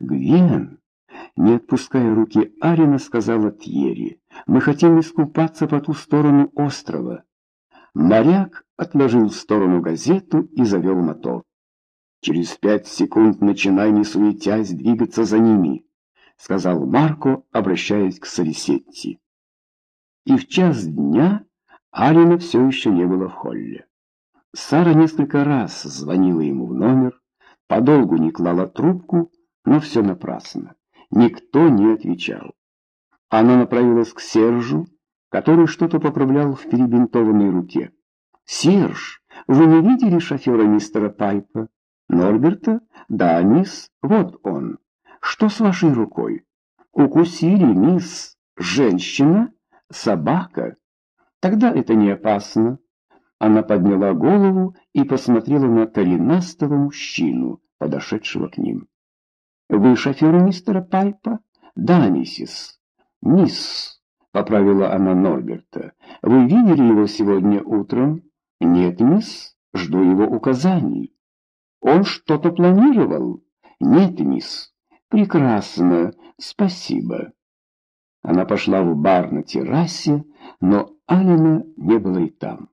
Гвен, не отпуская руки Арина, сказала Тьерри, мы хотим искупаться по ту сторону острова. Моряк отложил в сторону газету и завел мотор. Через пять секунд начинай, не суетясь, двигаться за ними, сказал Марко, обращаясь к Сарисетти. И в час дня Арина все еще не было в холле. Сара несколько раз звонила ему в номер, подолгу не клала трубку, но все напрасно. Никто не отвечал. Она направилась к Сержу, который что-то поправлял в перебинтованной руке. «Серж, вы не видели шофера мистера Пайпа? Норберта? Да, мисс, вот он. Что с вашей рукой? Укусили, мисс? Женщина? Собака? Тогда это не опасно». Она подняла голову и посмотрела на коренастого мужчину, подошедшего к ним. «Вы шофер мистера Пайпа?» «Да, миссис». «Мисс», — поправила она Норберта, — «вы видели его сегодня утром?» «Нет, мисс, жду его указаний». «Он что-то планировал?» «Нет, мисс». «Прекрасно, спасибо». Она пошла в бар на террасе, но Алина не было и там.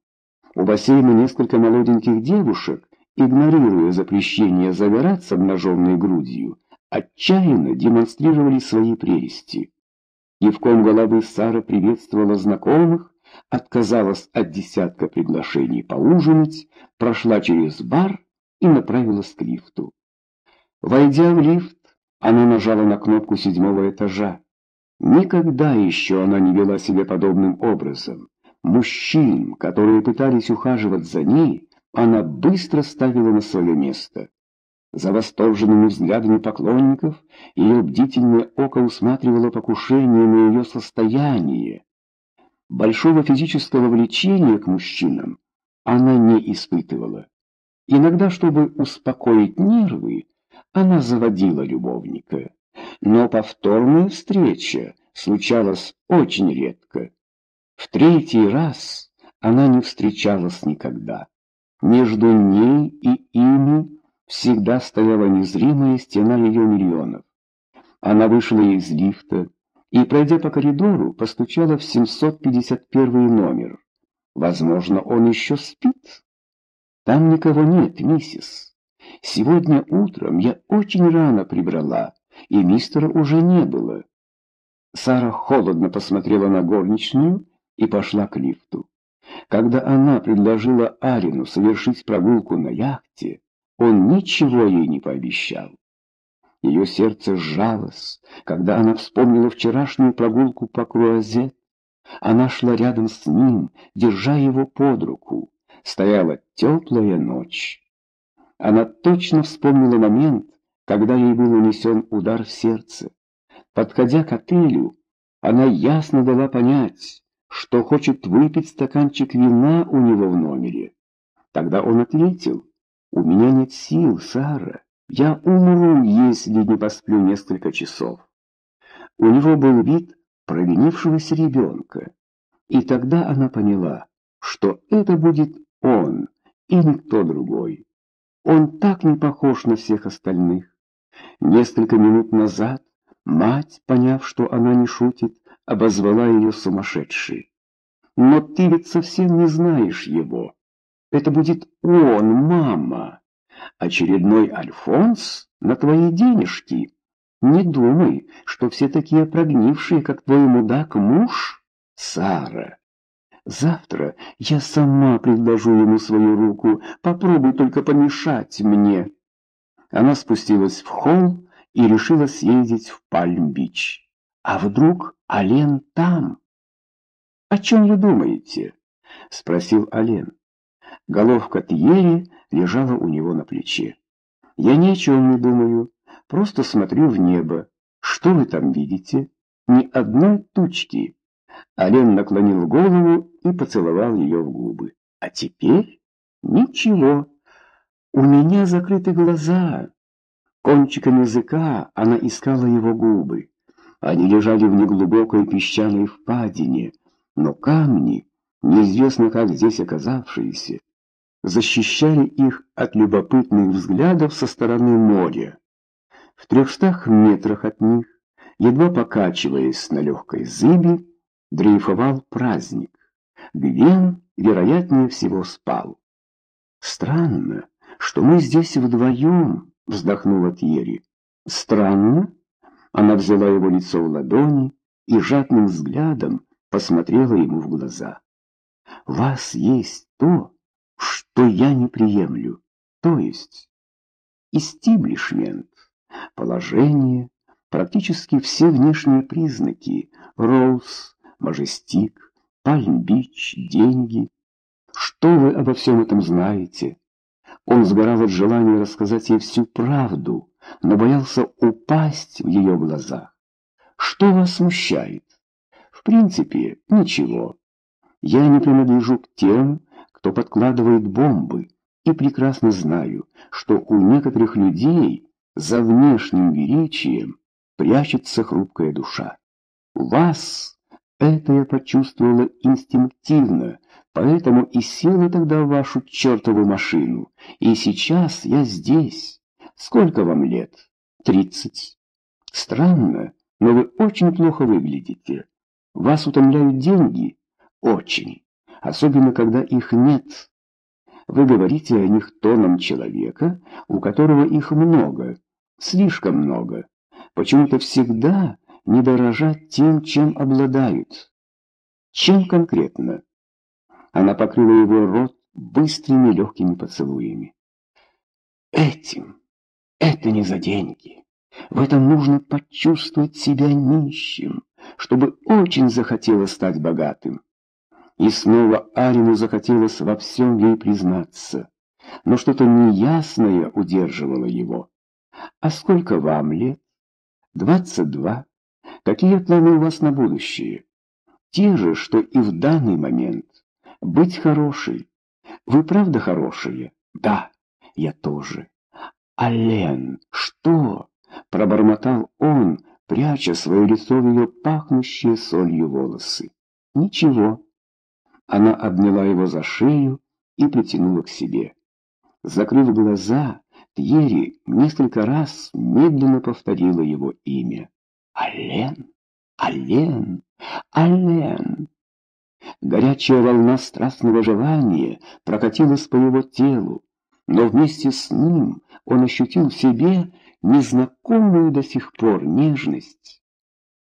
У бассейна несколько молоденьких девушек, игнорируя запрещение загорать с обнаженной грудью, отчаянно демонстрировали свои прелести. Кивком головы Сара приветствовала знакомых, отказалась от десятка приглашений поужинать, прошла через бар и направилась к лифту. Войдя в лифт, она нажала на кнопку седьмого этажа. Никогда еще она не вела себя подобным образом. Мужчин, которые пытались ухаживать за ней, она быстро ставила на свое место. За восторженными взглядами поклонников ее бдительное око усматривало покушение на ее состояние. Большого физического влечения к мужчинам она не испытывала. Иногда, чтобы успокоить нервы, она заводила любовника. Но повторная встреча случалась очень редко. В третий раз она не встречалась никогда. Между ней и ими всегда стояла незримая стена ее миллионов. Она вышла из лифта и, пройдя по коридору, постучала в 751 номер. Возможно, он еще спит. Там никого нет, миссис. Сегодня утром я очень рано прибрала, и мистера уже не было. Сара холодно посмотрела на горничную и пошла к лифту. Когда она предложила Арину совершить прогулку на яхте, он ничего ей не пообещал. Ее сердце сжалось, когда она вспомнила вчерашнюю прогулку по Круазет. Она шла рядом с ним, держа его под руку. Стояла теплая ночь. Она точно вспомнила момент, когда ей был унесен удар в сердце. Подходя к отелю, она ясно дала понять, что хочет выпить стаканчик вина у него в номере. Тогда он ответил, «У меня нет сил, Сара. Я умру, если не посплю несколько часов». У него был вид провинившегося ребенка. И тогда она поняла, что это будет он и никто другой. Он так не похож на всех остальных. Несколько минут назад мать, поняв, что она не шутит, обозвала ее сумасшедшей. «Но ты ведь совсем не знаешь его. Это будет он, мама. Очередной Альфонс на твои денежки. Не думай, что все такие прогнившие, как твой мудак-муж, Сара. Завтра я сама предложу ему свою руку. Попробуй только помешать мне. Она спустилась в холл и решила съездить в Пальм-Бич. А вдруг Ален там? «О чем вы думаете?» — спросил Ален. Головка Тьери лежала у него на плече. «Я ни о чем не думаю, просто смотрю в небо. Что вы там видите? Ни одной тучки». Ален наклонил голову и поцеловал ее в губы. «А теперь ничего. У меня закрыты глаза». Кончиком языка она искала его губы. Они лежали в неглубокой песчаной впадине, но камни, неизвестно как здесь оказавшиеся, защищали их от любопытных взглядов со стороны моря. В трехстах метрах от них, едва покачиваясь на легкой зыби, дрейфовал праздник. Гвен, вероятнее всего, спал. «Странно, что мы здесь вдвоем», — вздохнула Тьерри. «Странно?» Она взяла его лицо в ладони и жадным взглядом посмотрела ему в глаза. «У вас есть то, что я не приемлю, то есть истиблишмент, положение, практически все внешние признаки, Роуз, Мажестик, Пальм-Бич, деньги. Что вы обо всем этом знаете?» Он сгорал от желания рассказать ей всю правду, но боялся упасть в ее глазах. «Что вас смущает?» «В принципе, ничего. Я не принадлежу к тем, кто подкладывает бомбы, и прекрасно знаю, что у некоторых людей за внешним величием прячется хрупкая душа. Вас это я почувствовала инстинктивно, поэтому и села тогда в вашу чертову машину, и сейчас я здесь. Сколько вам лет? Тридцать. Странно, но вы очень плохо выглядите. Вас утомляют деньги? Очень особенно когда их нет. Вы говорите о них тоном человека, у которого их много, слишком много. Почему-то всегда не дорожат тем, чем обладают. Чем конкретно? Она покрыла его рот быстрыми легкими поцелуями. Этим. Это не за деньги. В этом нужно почувствовать себя нищим, чтобы очень захотелось стать богатым. И снова Арину захотелось во всем ей признаться, но что-то неясное удерживало его. «А сколько вам лет?» «Двадцать два. Какие планы у вас на будущее?» «Те же, что и в данный момент. Быть хорошей. Вы правда хорошие?» «Да, я тоже». «Ален, что?» — пробормотал он, пряча свое лицо в ее пахнущие солью волосы. «Ничего». Она обняла его за шею и притянула к себе. Закрыв глаза, Тьерри несколько раз медленно повторила его имя. «Ален! Ален! Ален!» Горячая волна страстного желания прокатилась по его телу, но вместе с ним он ощутил в себе незнакомую до сих пор нежность.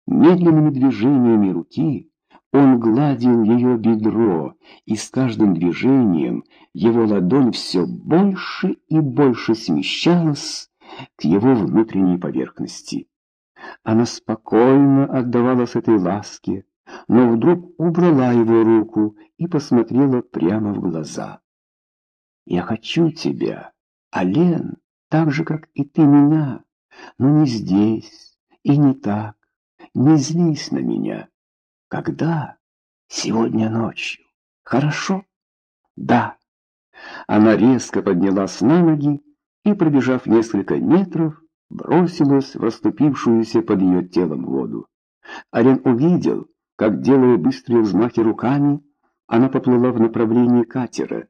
Медленными движениями руки он гладил ее бедро, и с каждым движением его ладонь все больше и больше смещалась к его внутренней поверхности. Она спокойно отдавалась этой ласке, но вдруг убрала его руку и посмотрела прямо в глаза. «Я хочу тебя, Ален, так же, как и ты меня, но не здесь и не так. Не злись на меня». Когда? Сегодня ночью. Хорошо? Да. Она резко поднялась на ноги и, пробежав несколько метров, бросилась в расступившуюся под ее телом воду. Арен увидел, как, делая быстрые взмахи руками, она поплыла в направлении катера.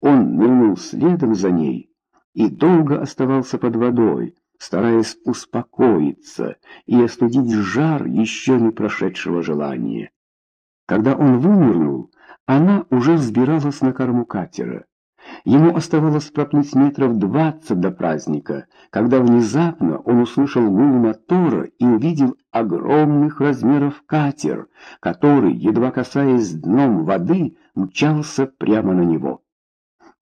Он нырнул следом за ней и долго оставался под водой, стараясь успокоиться и остудить жар еще не прошедшего желания. Когда он вынырнул, она уже взбиралась на корму катера. Ему оставалось проплыть метров двадцать до праздника, когда внезапно он услышал гул мотора и увидел огромных размеров катер, который, едва касаясь дном воды, мчался прямо на него.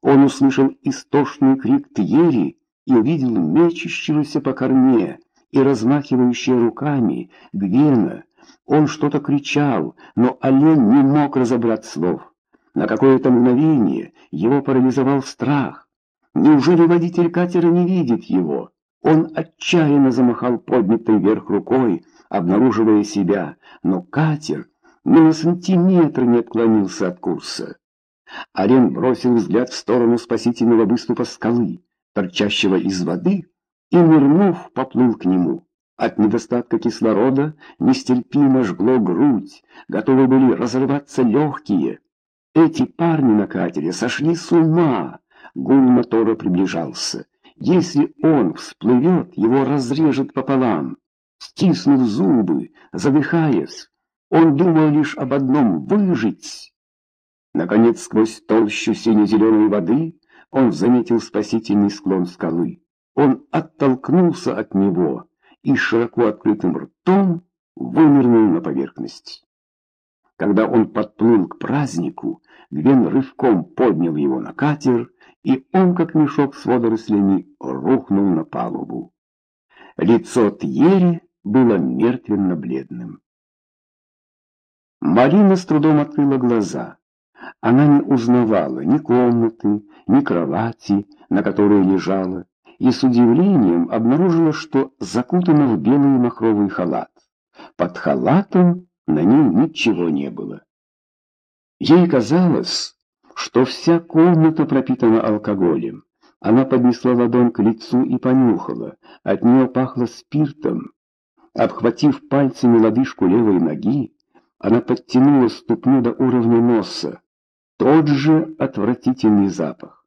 Он услышал истошный крик Тьери и увидел мечущегося по корме и размахивающие руками Гвена. Он что-то кричал, но олень не мог разобрать слов. На какое-то мгновение его парализовал страх. Неужели водитель катера не видит его? Он отчаянно замахал поднятой вверх рукой, обнаруживая себя, но катер ни на сантиметр не отклонился от курса. Арен бросил взгляд в сторону спасительного выступа скалы торчащего из воды, и, нырнув, поплыл к нему. От недостатка кислорода нестерпимо жгло грудь, готовы были разрываться легкие. Эти парни на катере сошли с ума. Гул мотора приближался. Если он всплывет, его разрежет пополам. Стиснув зубы, задыхаясь, он думал лишь об одном — выжить. Наконец, сквозь толщу сине-зеленой воды он заметил спасительный склон скалы. Он оттолкнулся от него и широко открытым ртом вынырнул на поверхность. Когда он подплыл к празднику, Гвен рывком поднял его на катер, и он, как мешок с водорослями, рухнул на палубу. Лицо Тьери было мертвенно-бледным. Марина с трудом открыла глаза. Она не узнавала ни комнаты, ни кровати, на которой лежала, и с удивлением обнаружила, что закутана в белый махровый халат. Под халатом на ней ничего не было. Ей казалось, что вся комната пропитана алкоголем. Она поднесла ладонь к лицу и понюхала. От нее пахло спиртом. Обхватив пальцами лодыжку левой ноги, она подтянула ступню до уровня носа. Тот же отвратительный запах.